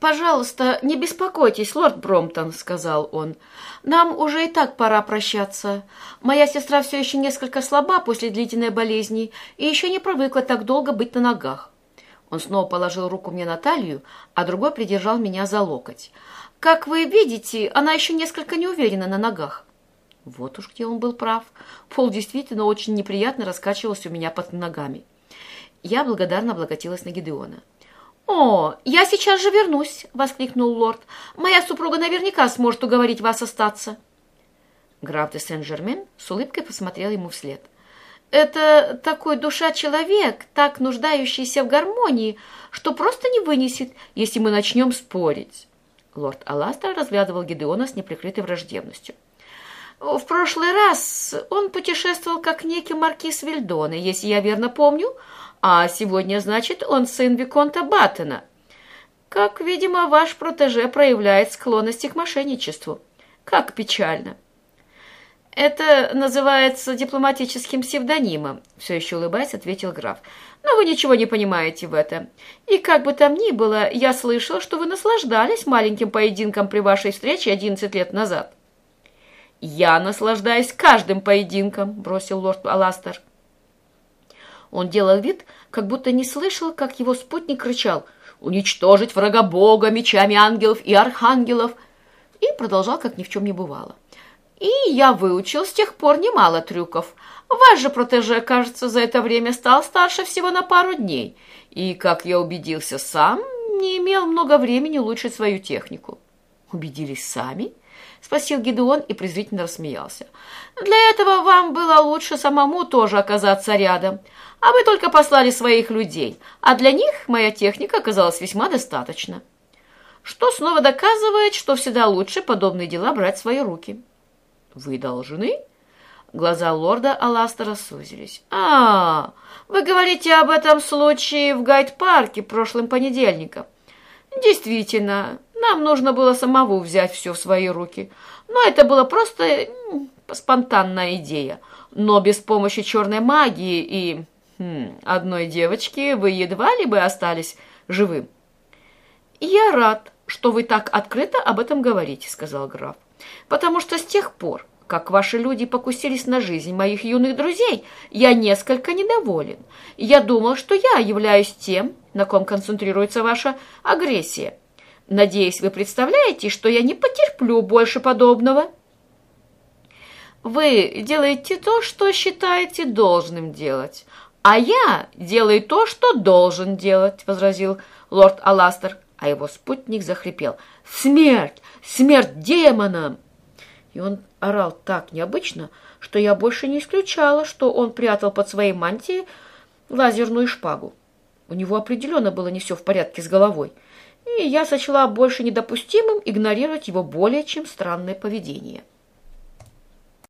«Пожалуйста, не беспокойтесь, лорд Бромтон», — сказал он. «Нам уже и так пора прощаться. Моя сестра все еще несколько слаба после длительной болезни и еще не привыкла так долго быть на ногах». Он снова положил руку мне на талию, а другой придержал меня за локоть. «Как вы видите, она еще несколько не уверена на ногах». Вот уж где он был прав. Пол действительно очень неприятно раскачивался у меня под ногами. Я благодарно облокотилась на Гидеона. «О, я сейчас же вернусь!» — воскликнул лорд. «Моя супруга наверняка сможет уговорить вас остаться». Граф де Сен-Жермен с улыбкой посмотрел ему вслед. «Это такой душа человек, так нуждающийся в гармонии, что просто не вынесет, если мы начнем спорить». Лорд Аластер разглядывал Гидеона с неприкрытой враждебностью. «В прошлый раз он путешествовал как некий маркиз Вильдона, если я верно помню, а сегодня, значит, он сын Виконта Баттена. Как, видимо, ваш протеже проявляет склонности к мошенничеству. Как печально. Это называется дипломатическим псевдонимом, все еще улыбаясь, ответил граф. Но вы ничего не понимаете в этом. И как бы там ни было, я слышал, что вы наслаждались маленьким поединком при вашей встрече одиннадцать лет назад. «Я наслаждаюсь каждым поединком», — бросил лорд Аластер. Он делал вид, как будто не слышал, как его спутник кричал «Уничтожить врага Бога мечами ангелов и архангелов!» и продолжал, как ни в чем не бывало. «И я выучил с тех пор немало трюков. Ваш же протеже, кажется, за это время стал старше всего на пару дней, и, как я убедился сам, не имел много времени улучшить свою технику». «Убедились сами?» — спросил Гедеон и презрительно рассмеялся. «Для этого вам было лучше самому тоже оказаться рядом, а вы только послали своих людей, а для них моя техника оказалась весьма достаточно. Что снова доказывает, что всегда лучше подобные дела брать в свои руки». «Вы должны?» Глаза лорда Аластера сузились. «А, вы говорите об этом случае в Гайд-парке прошлым понедельником?» «Действительно, нам нужно было самому взять все в свои руки. Но это была просто спонтанная идея. Но без помощи черной магии и хм, одной девочки вы едва ли бы остались живым. «Я рад, что вы так открыто об этом говорите», — сказал граф. «Потому что с тех пор, как ваши люди покусились на жизнь моих юных друзей, я несколько недоволен. Я думал, что я являюсь тем, на ком концентрируется ваша агрессия. Надеюсь, вы представляете, что я не потерплю больше подобного. Вы делаете то, что считаете должным делать, а я делаю то, что должен делать, возразил лорд Аластер, а его спутник захрипел. Смерть! Смерть демонам! И он орал так необычно, что я больше не исключала, что он прятал под своей мантией лазерную шпагу. У него определенно было не все в порядке с головой и я сочла больше недопустимым игнорировать его более чем странное поведение.